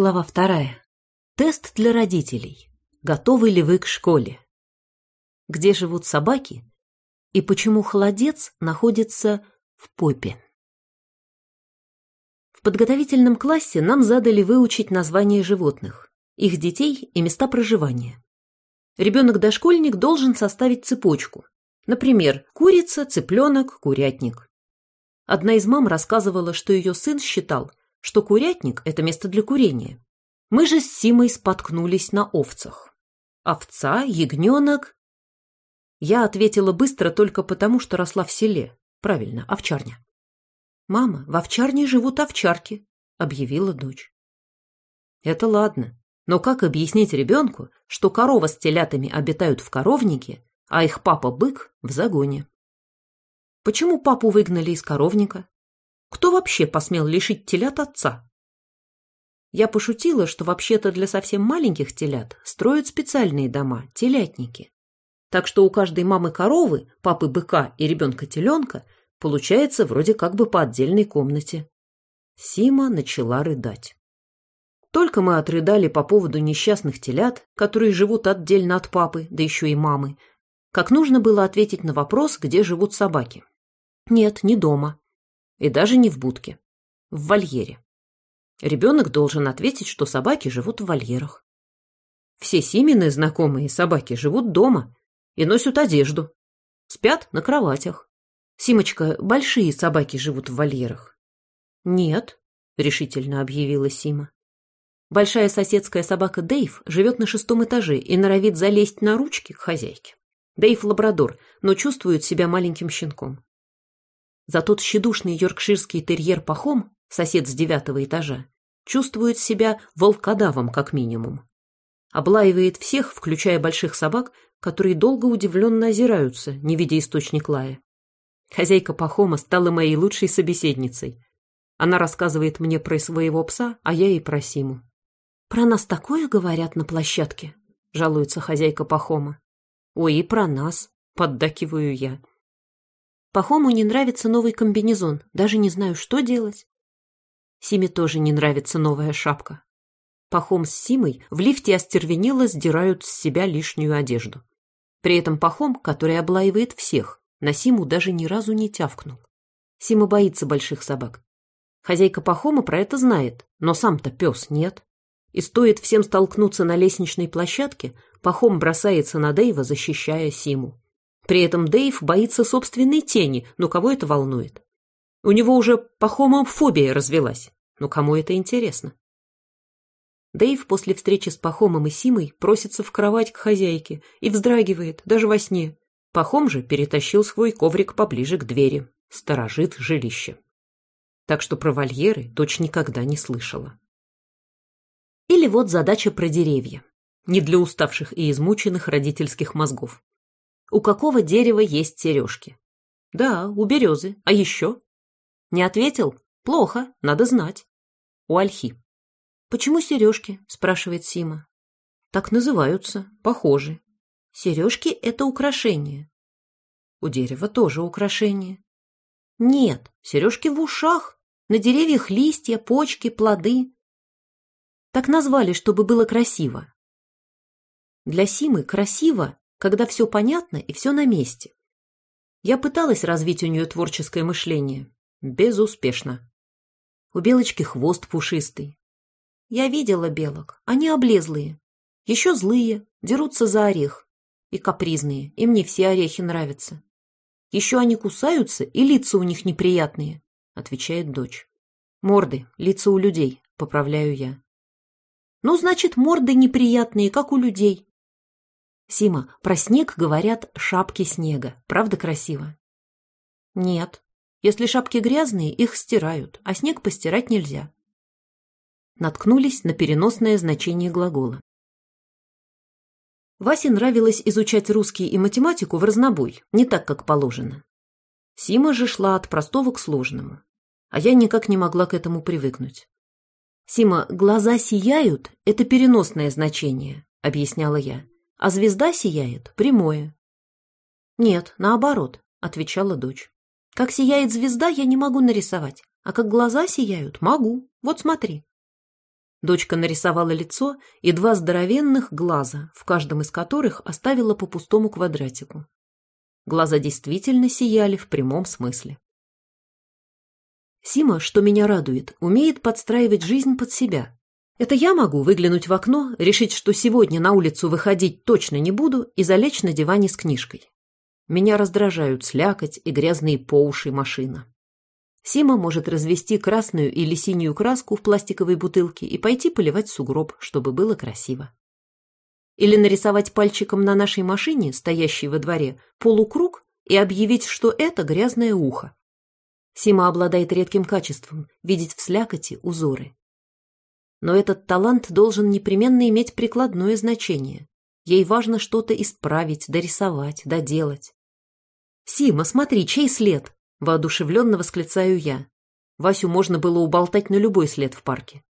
Глава вторая. Тест для родителей. Готовы ли вы к школе? Где живут собаки и почему холодец находится в попе? В подготовительном классе нам задали выучить названия животных, их детей и места проживания. Ребенок-дошкольник должен составить цепочку. Например, курица, цыпленок, курятник. Одна из мам рассказывала, что ее сын считал, что курятник – это место для курения. Мы же с Симой споткнулись на овцах. Овца, ягненок. Я ответила быстро только потому, что росла в селе. Правильно, овчарня. «Мама, в овчарне живут овчарки», — объявила дочь. «Это ладно, но как объяснить ребенку, что корова с телятами обитают в коровнике, а их папа-бык в загоне?» Почему папу выгнали из коровника? Кто вообще посмел лишить телят отца? Я пошутила, что вообще-то для совсем маленьких телят строят специальные дома, телятники. Так что у каждой мамы коровы, папы быка и ребенка теленка получается вроде как бы по отдельной комнате. Сима начала рыдать. Только мы отрыдали по поводу несчастных телят, которые живут отдельно от папы, да еще и мамы, как нужно было ответить на вопрос, где живут собаки. Нет, не дома. И даже не в будке. В вольере. Ребенок должен ответить, что собаки живут в вольерах. Все Симины знакомые собаки живут дома и носят одежду. Спят на кроватях. Симочка, большие собаки живут в вольерах. Нет, решительно объявила Сима. Большая соседская собака Дейв живет на шестом этаже и норовит залезть на ручки к хозяйке. Дейв лабрадор, но чувствует себя маленьким щенком. Зато тщедушный йоркширский терьер Пахом, сосед с девятого этажа, чувствует себя волкодавом как минимум. Облаивает всех, включая больших собак, которые долго удивленно озираются, не видя источник лая. Хозяйка Пахома стала моей лучшей собеседницей. Она рассказывает мне про своего пса, а я и про Симу. «Про нас такое говорят на площадке?» — жалуется хозяйка Пахома. «Ой, и про нас», — поддакиваю я. Пахому не нравится новый комбинезон, даже не знаю, что делать. Симе тоже не нравится новая шапка. Пахом с Симой в лифте остервенело сдирают с себя лишнюю одежду. При этом Пахом, который облаивает всех, на Симу даже ни разу не тявкнул. Сима боится больших собак. Хозяйка Пахома про это знает, но сам-то пес нет. И стоит всем столкнуться на лестничной площадке, Пахом бросается на Дэйва, защищая Симу. При этом Дэйв боится собственной тени, но кого это волнует? У него уже пахомофобия развелась, но кому это интересно? Дэйв после встречи с Пахомом и Симой просится в кровать к хозяйке и вздрагивает, даже во сне. Пахом же перетащил свой коврик поближе к двери, сторожит жилище. Так что про вольеры дочь никогда не слышала. Или вот задача про деревья. Не для уставших и измученных родительских мозгов. У какого дерева есть сережки? Да, у березы. А еще? Не ответил? Плохо, надо знать. У ольхи. Почему сережки? Спрашивает Сима. Так называются, похожи. Сережки — это украшение. У дерева тоже украшение. Нет, сережки в ушах. На деревьях листья, почки, плоды. Так назвали, чтобы было красиво. Для Симы красиво когда все понятно и все на месте. Я пыталась развить у нее творческое мышление. Безуспешно. У белочки хвост пушистый. Я видела белок. Они облезлые. Еще злые, дерутся за орех. И капризные. Им не все орехи нравятся. Еще они кусаются, и лица у них неприятные, отвечает дочь. Морды, лица у людей, поправляю я. Ну, значит, морды неприятные, как у людей. Сима, про снег говорят шапки снега. Правда красиво? Нет. Если шапки грязные, их стирают, а снег постирать нельзя. Наткнулись на переносное значение глагола. Васе нравилось изучать русский и математику в разнобой, не так, как положено. Сима же шла от простого к сложному, а я никак не могла к этому привыкнуть. «Сима, глаза сияют — это переносное значение», — объясняла я а звезда сияет прямое. Нет, наоборот, отвечала дочь. Как сияет звезда, я не могу нарисовать, а как глаза сияют, могу. Вот смотри. Дочка нарисовала лицо и два здоровенных глаза, в каждом из которых оставила по пустому квадратику. Глаза действительно сияли в прямом смысле. Сима, что меня радует, умеет подстраивать жизнь под себя. Это я могу выглянуть в окно, решить, что сегодня на улицу выходить точно не буду и залечь на диване с книжкой. Меня раздражают слякоть и грязные по уши машина. Сима может развести красную или синюю краску в пластиковой бутылке и пойти поливать сугроб, чтобы было красиво. Или нарисовать пальчиком на нашей машине, стоящей во дворе, полукруг и объявить, что это грязное ухо. Сима обладает редким качеством – видеть в слякоти узоры. Но этот талант должен непременно иметь прикладное значение. Ей важно что-то исправить, дорисовать, доделать. «Сима, смотри, чей след?» – воодушевленно восклицаю я. Васю можно было уболтать на любой след в парке.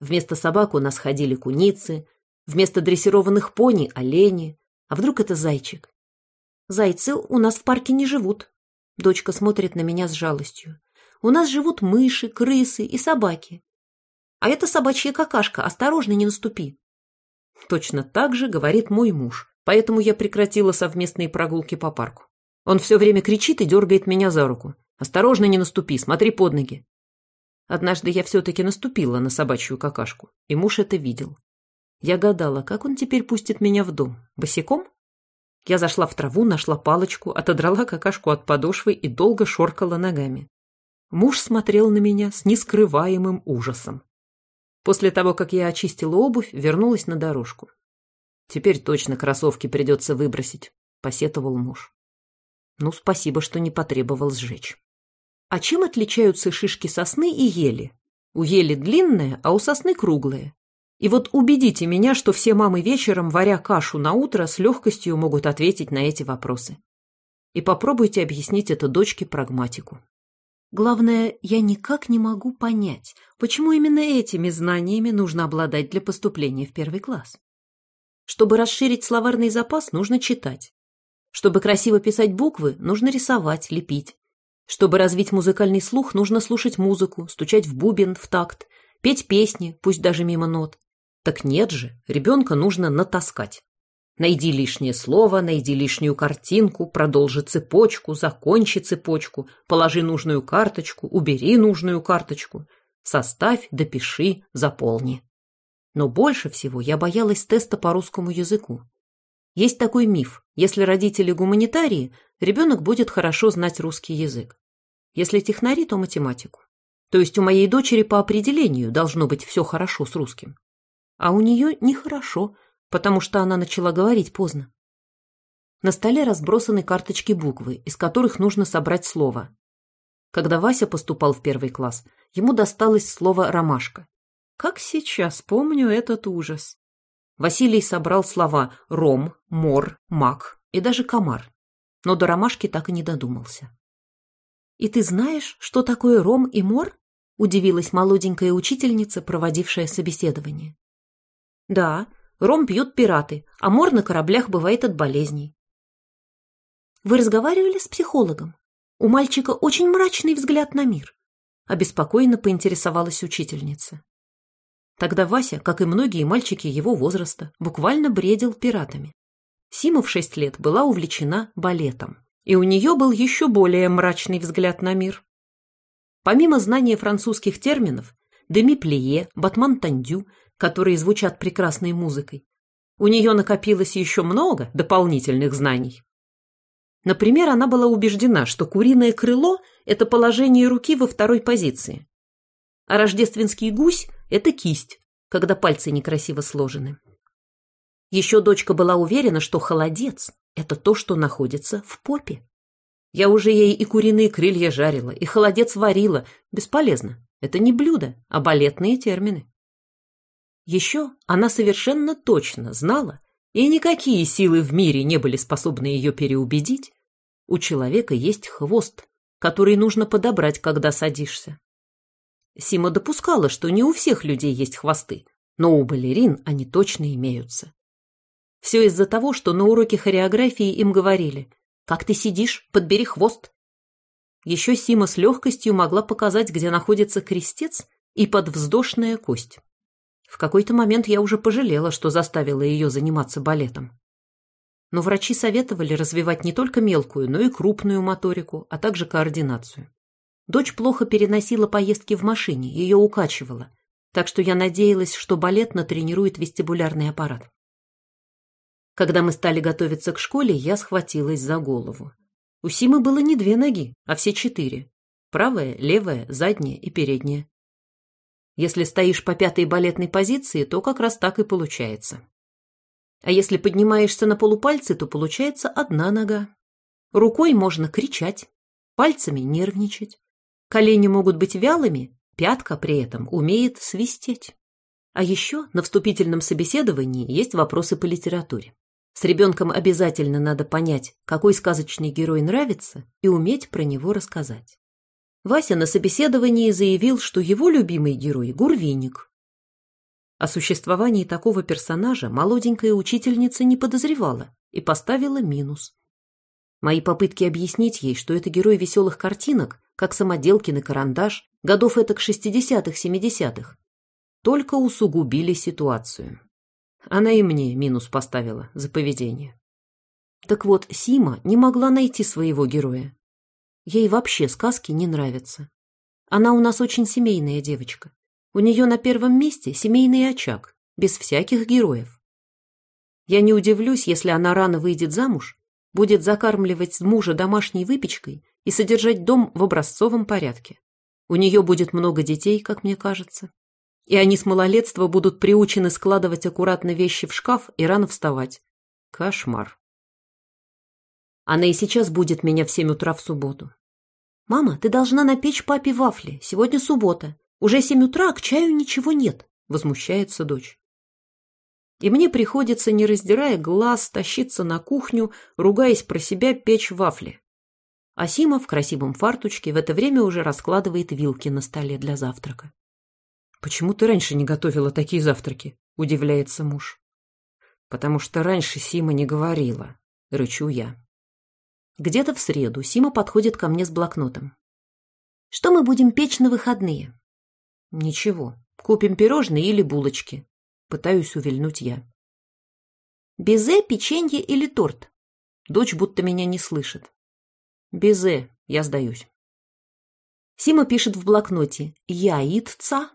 Вместо собак у нас ходили куницы, вместо дрессированных пони – олени. А вдруг это зайчик? Зайцы у нас в парке не живут. Дочка смотрит на меня с жалостью. У нас живут мыши, крысы и собаки. А это собачья какашка, осторожно, не наступи. Точно так же говорит мой муж, поэтому я прекратила совместные прогулки по парку. Он все время кричит и дергает меня за руку. «Осторожно, не наступи, смотри под ноги». Однажды я все-таки наступила на собачью какашку, и муж это видел. Я гадала, как он теперь пустит меня в дом. Босиком? Я зашла в траву, нашла палочку, отодрала какашку от подошвы и долго шоркала ногами. Муж смотрел на меня с нескрываемым ужасом. После того, как я очистила обувь, вернулась на дорожку. «Теперь точно кроссовки придется выбросить», — посетовал муж. Ну, спасибо, что не потребовал сжечь. А чем отличаются шишки сосны и ели? У ели длинная, а у сосны круглая. И вот убедите меня, что все мамы вечером, варя кашу на утро, с легкостью могут ответить на эти вопросы. И попробуйте объяснить это дочке прагматику. Главное, я никак не могу понять, почему именно этими знаниями нужно обладать для поступления в первый класс. Чтобы расширить словарный запас, нужно читать. Чтобы красиво писать буквы, нужно рисовать, лепить. Чтобы развить музыкальный слух, нужно слушать музыку, стучать в бубен в такт, петь песни, пусть даже мимо нот. Так нет же, ребенка нужно натаскать. Найди лишнее слово, найди лишнюю картинку, продолжи цепочку, закончи цепочку, положи нужную карточку, убери нужную карточку, составь, допиши, заполни. Но больше всего я боялась теста по русскому языку. Есть такой миф. Если родители гуманитарии, ребенок будет хорошо знать русский язык. Если технари, то математику. То есть у моей дочери по определению должно быть все хорошо с русским. А у нее нехорошо, потому что она начала говорить поздно. На столе разбросаны карточки буквы, из которых нужно собрать слово. Когда Вася поступал в первый класс, ему досталось слово «ромашка». Как сейчас помню этот ужас. Василий собрал слова «ром», «мор», «мак» и даже «комар», но до ромашки так и не додумался. «И ты знаешь, что такое ром и мор?» – удивилась молоденькая учительница, проводившая собеседование. «Да, ром пьют пираты, а мор на кораблях бывает от болезней». «Вы разговаривали с психологом? У мальчика очень мрачный взгляд на мир», – обеспокоенно поинтересовалась учительница. Тогда Вася, как и многие мальчики его возраста, буквально бредил пиратами. Сима в шесть лет была увлечена балетом, и у нее был еще более мрачный взгляд на мир. Помимо знания французских терминов, деми-плие, батман-тандю, которые звучат прекрасной музыкой, у нее накопилось еще много дополнительных знаний. Например, она была убеждена, что куриное крыло – это положение руки во второй позиции, а рождественский гусь – это кисть, когда пальцы некрасиво сложены. Еще дочка была уверена, что холодец – это то, что находится в попе. Я уже ей и куриные крылья жарила, и холодец варила. Бесполезно. Это не блюдо, а балетные термины. Еще она совершенно точно знала, и никакие силы в мире не были способны ее переубедить, у человека есть хвост, который нужно подобрать, когда садишься. Сима допускала, что не у всех людей есть хвосты, но у балерин они точно имеются. Все из-за того, что на уроке хореографии им говорили «Как ты сидишь? Подбери хвост». Еще Сима с легкостью могла показать, где находится крестец и подвздошная кость. В какой-то момент я уже пожалела, что заставила ее заниматься балетом. Но врачи советовали развивать не только мелкую, но и крупную моторику, а также координацию. Дочь плохо переносила поездки в машине, ее укачивало, так что я надеялась, что балет натренирует вестибулярный аппарат. Когда мы стали готовиться к школе, я схватилась за голову. У Симы было не две ноги, а все четыре. Правая, левая, задняя и передняя. Если стоишь по пятой балетной позиции, то как раз так и получается. А если поднимаешься на полупальцы, то получается одна нога. Рукой можно кричать, пальцами нервничать. Колени могут быть вялыми, пятка при этом умеет свистеть. А еще на вступительном собеседовании есть вопросы по литературе. С ребенком обязательно надо понять, какой сказочный герой нравится, и уметь про него рассказать. Вася на собеседовании заявил, что его любимый герой – Гурвиник. О существовании такого персонажа молоденькая учительница не подозревала и поставила минус. Мои попытки объяснить ей, что это герой веселых картинок, как самоделкин и карандаш, годов этак 60-х-70-х, только усугубили ситуацию. Она и мне минус поставила за поведение. Так вот, Сима не могла найти своего героя. Ей вообще сказки не нравятся. Она у нас очень семейная девочка. У нее на первом месте семейный очаг, без всяких героев. Я не удивлюсь, если она рано выйдет замуж, будет закармливать мужа домашней выпечкой и содержать дом в образцовом порядке. У нее будет много детей, как мне кажется. И они с малолетства будут приучены складывать аккуратно вещи в шкаф и рано вставать. Кошмар. Она и сейчас будет меня в семь утра в субботу. «Мама, ты должна напечь папе вафли. Сегодня суббота. Уже семь утра, а к чаю ничего нет», — возмущается дочь. И мне приходится, не раздирая глаз, тащиться на кухню, ругаясь про себя, печь вафли. А Сима в красивом фартучке в это время уже раскладывает вилки на столе для завтрака. «Почему ты раньше не готовила такие завтраки?» — удивляется муж. «Потому что раньше Сима не говорила», — рычу я. Где-то в среду Сима подходит ко мне с блокнотом. «Что мы будем печь на выходные?» «Ничего. Купим пирожные или булочки». Пытаюсь увильнуть я. «Безе, печенье или торт?» Дочь будто меня не слышит. «Безе, я сдаюсь». Сима пишет в блокноте «Яитца».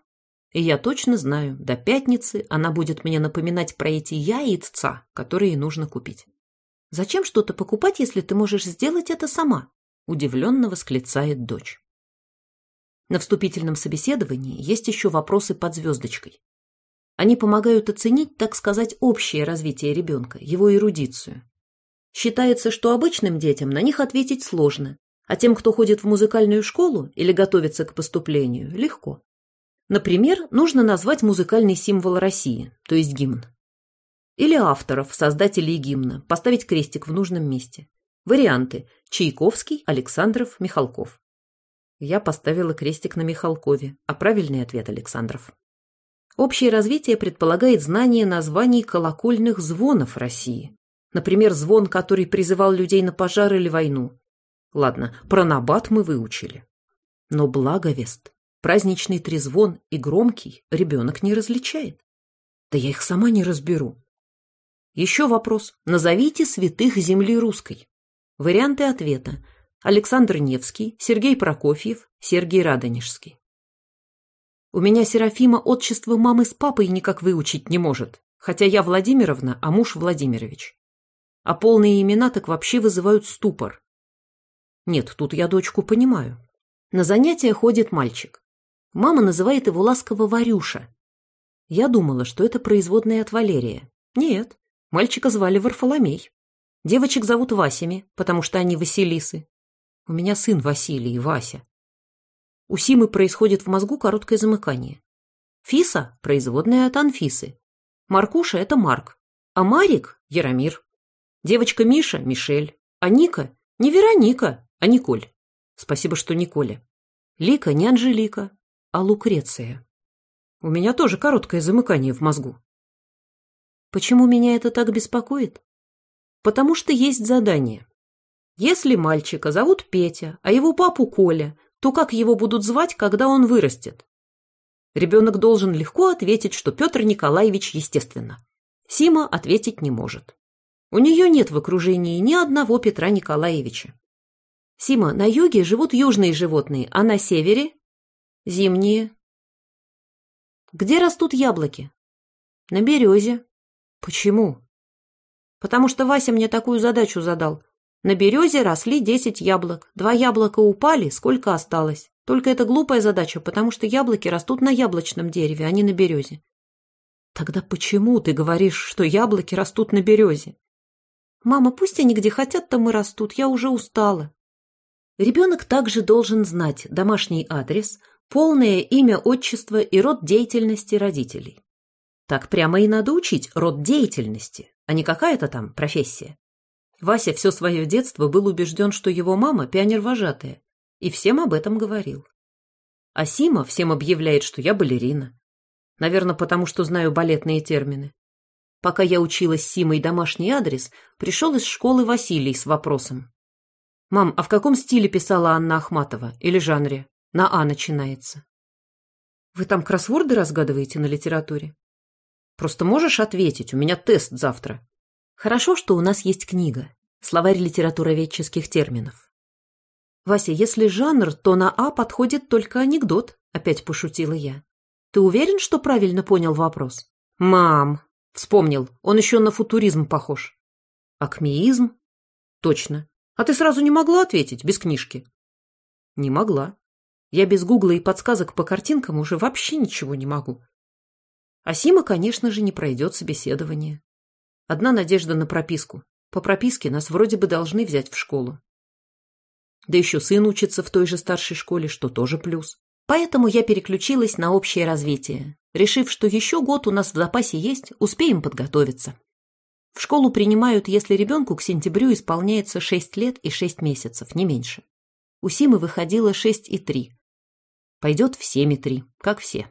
И я точно знаю, до пятницы она будет мне напоминать про эти яйца, которые нужно купить. Зачем что-то покупать, если ты можешь сделать это сама? Удивленно восклицает дочь. На вступительном собеседовании есть еще вопросы под звездочкой. Они помогают оценить, так сказать, общее развитие ребенка, его эрудицию. Считается, что обычным детям на них ответить сложно, а тем, кто ходит в музыкальную школу или готовится к поступлению, легко. Например, нужно назвать музыкальный символ России, то есть гимн. Или авторов, создателей гимна, поставить крестик в нужном месте. Варианты – Чайковский, Александров, Михалков. Я поставила крестик на Михалкове, а правильный ответ – Александров. Общее развитие предполагает знание названий колокольных звонов России. Например, звон, который призывал людей на пожар или войну. Ладно, про набат мы выучили. Но благовест, праздничный трезвон и громкий ребенок не различает. Да я их сама не разберу. Еще вопрос. Назовите святых земли русской. Варианты ответа. Александр Невский, Сергей Прокофьев, Сергей Радонежский. У меня Серафима отчество мамы с папой никак выучить не может, хотя я Владимировна, а муж Владимирович. А полные имена так вообще вызывают ступор. Нет, тут я дочку понимаю. На занятия ходит мальчик. Мама называет его ласково Варюша. Я думала, что это производная от Валерия. Нет, Мальчика звали Варфоломей. Девочек зовут Васями, потому что они Василисы. У меня сын Василий, Вася. У Симы происходит в мозгу короткое замыкание. Фиса – производная от Анфисы. Маркуша – это Марк. А Марик – Яромир. Девочка Миша – Мишель. А Ника – не Вероника, а Николь. Спасибо, что Николя. Лика не Анжелика, а Лукреция. У меня тоже короткое замыкание в мозгу. Почему меня это так беспокоит? Потому что есть задание. Если мальчика зовут Петя, а его папу Коля, то как его будут звать, когда он вырастет? Ребенок должен легко ответить, что Петр Николаевич естественно. Сима ответить не может. У нее нет в окружении ни одного Петра Николаевича. Сима, на юге живут южные животные, а на севере – зимние. Где растут яблоки? На березе. Почему? Потому что Вася мне такую задачу задал. На березе росли десять яблок. Два яблока упали, сколько осталось? Только это глупая задача, потому что яблоки растут на яблочном дереве, а не на березе. Тогда почему ты говоришь, что яблоки растут на березе? Мама, пусть они где хотят, там и растут, я уже устала. Ребенок также должен знать домашний адрес, полное имя, отчество и род деятельности родителей. Так прямо и надо учить род деятельности, а не какая-то там профессия. Вася все свое детство был убежден, что его мама пионер-вожатая, и всем об этом говорил. А Сима всем объявляет, что я балерина. Наверное, потому что знаю балетные термины. Пока я училась с Симой домашний адрес, пришел из школы Василий с вопросом. «Мам, а в каком стиле писала Анна Ахматова? Или жанре? На «А» начинается». «Вы там кроссворды разгадываете на литературе?» «Просто можешь ответить? У меня тест завтра». «Хорошо, что у нас есть книга. Словарь литературоведческих терминов». «Вася, если жанр, то на «А» подходит только анекдот», — опять пошутила я. Ты уверен, что правильно понял вопрос? Мам, вспомнил, он еще на футуризм похож. Акмеизм? Точно. А ты сразу не могла ответить, без книжки? Не могла. Я без гугла и подсказок по картинкам уже вообще ничего не могу. А Сима, конечно же, не пройдет собеседование. Одна надежда на прописку. По прописке нас вроде бы должны взять в школу. Да еще сын учится в той же старшей школе, что тоже плюс. Поэтому я переключилась на общее развитие, решив, что еще год у нас в запасе есть, успеем подготовиться. В школу принимают, если ребенку к сентябрю исполняется 6 лет и 6 месяцев, не меньше. У Симы выходило 6 и 3. Пойдет в 7 и 3, как все.